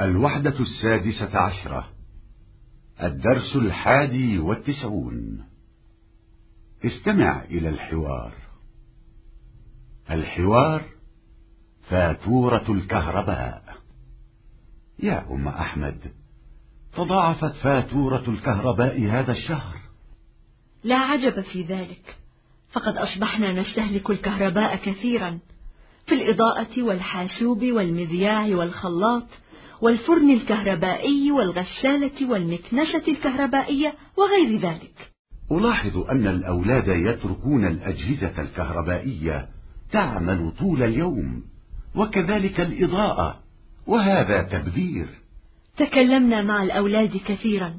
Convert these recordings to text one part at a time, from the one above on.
الوحدة السادسة عشرة الدرس الحادي والتسعون. استمع إلى الحوار. الحوار فاتورة الكهرباء. يا أم أحمد تضاعفت فاتورة الكهرباء هذا الشهر. لا عجب في ذلك. فقد أصبحنا نستهلك الكهرباء كثيرا في الإضاءة والحاسوب والمذياع والخلاط والفرن الكهربائي والغسالة والمكنسة الكهربائية وغير ذلك. ألاحظ أن الأولاد يتركون الأجهزة الكهربائية تعمل طول اليوم وكذلك الإضاءة وهذا تبذير. تكلمنا مع الأولاد كثيرا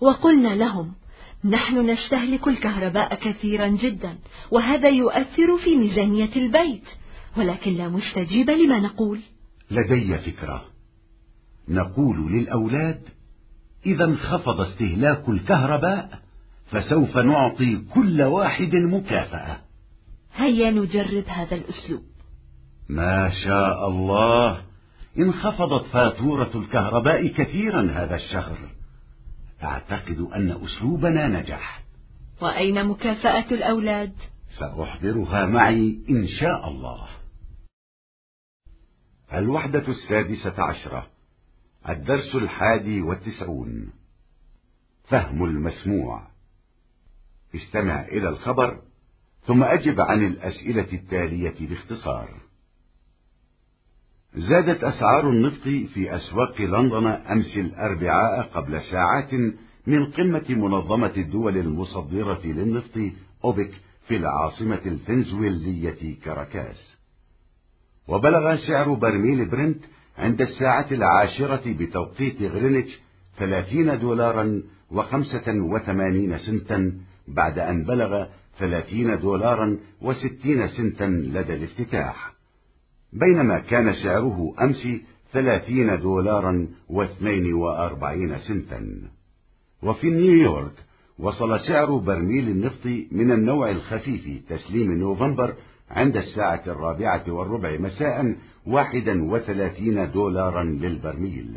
وقلنا لهم نحن نستهلك الكهرباء كثيرا جدا وهذا يؤثر في ميزانية البيت ولكن لا مستجيب لما نقول. لدي فكرة. نقول للأولاد إذا انخفض استهلاك الكهرباء فسوف نعطي كل واحد مكافأة. هيا نجرب هذا الأسلوب. ما شاء الله. انخفضت فاتورة الكهرباء كثيرا هذا الشهر. أعتقد أن أسلوبنا نجح. وأين مكافأة الأولاد؟ سأحضرها معي إن شاء الله. الوحدة السادسة عشرة. الدرس الحادي والتسعون. فهم المسموع. استمع إلى الخبر ثم أجب عن الأسئلة التالية باختصار. زادت أسعار النفط في أسواق لندن أمس الأربعاء قبل ساعات من قمة منظمة الدول المصدرة للنفط أوبك في العاصمة الفنزويلية كاراكاس وبلغ سعر برميل برنت عند الساعة العاشرة بتوقيت غرينتش ثلاثين دولارا وخمسة وثمانين سنتا بعد أن بلغ ثلاثين دولارا وستين سنتا لدى الافتتاح. بينما كان سعره أمس ثلاثين دولارا واثنين وأربعين سنتا. وفي نيويورك وصل سعر برميل النفط من النوع الخفيف تسليم نوفمبر عند الساعة الرابعة والربع مساء واحدا وثلاثين دولارا للبرميل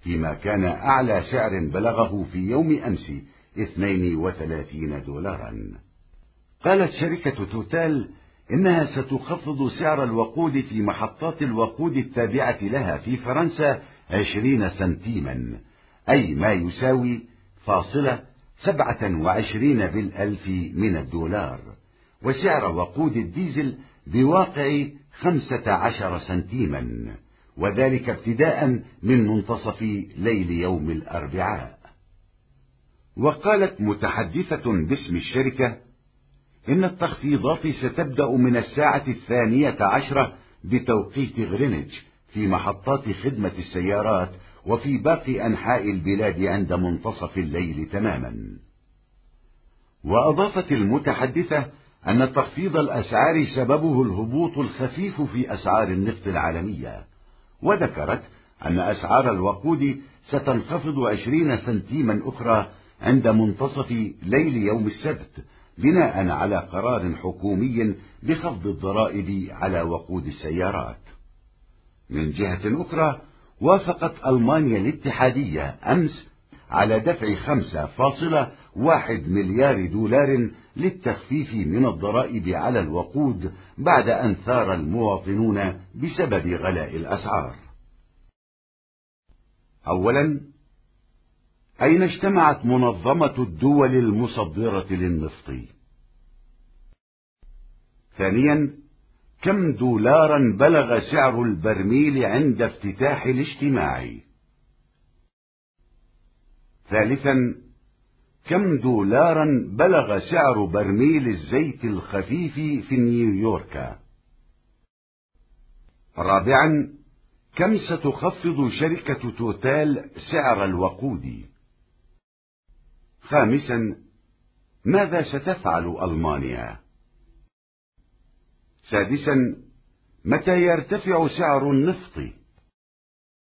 فيما كان أعلى سعر بلغه في يوم أمس اثنين وثلاثين دولارا. قالت شركة توتال إنها ستخفض سعر الوقود في محطات الوقود التابعة لها في فرنسا عشرين سنتيما أي ما يساوي فاصلة سبعة وعشرين بالألف من الدولار. وسعر وقود الديزل بواقع خمسة عشر سنتيما وذلك ابتداء من منتصف ليل يوم الأربعاء. وقالت متحدثة باسم الشركة إن التخفيضات ستبدأ من الساعة الثانية عشرة بتوقيت غرينتش في محطات خدمة السيارات وفي باقي أنحاء البلاد عند منتصف الليل تماما. وأضافت المتحدثة أن تخفيض الأسعار سببه الهبوط الخفيف في أسعار النفط العالمية وذكرت أن أسعار الوقود ستنخفض عشرين سنتيما أخرى عند منتصف ليل يوم السبت بناء على قرار حكومي بخفض الضرائب على وقود السيارات. من جهة أخرى وافقت ألمانيا الاتحادية أمس على دفع واحد مليار دولار للتخفيف من الضرائب على الوقود بعد أن ثار المواطنون بسبب غلاء الأسعار. أولا أين اجتمعت منظمة الدول المصدرة للنفط؟ ثانيا كم دولارا بلغ سعر البرميل عند افتتاح الاجتماع؟ ثالثا كم دولارا بلغ سعر برميل الزيت الخفيف في نيويورك. رابعا كم ستخفض شركة توتال سعر الوقود؟ خامسا ماذا ستفعل ألمانيا؟ سادسا متى يرتفع سعر النفط؟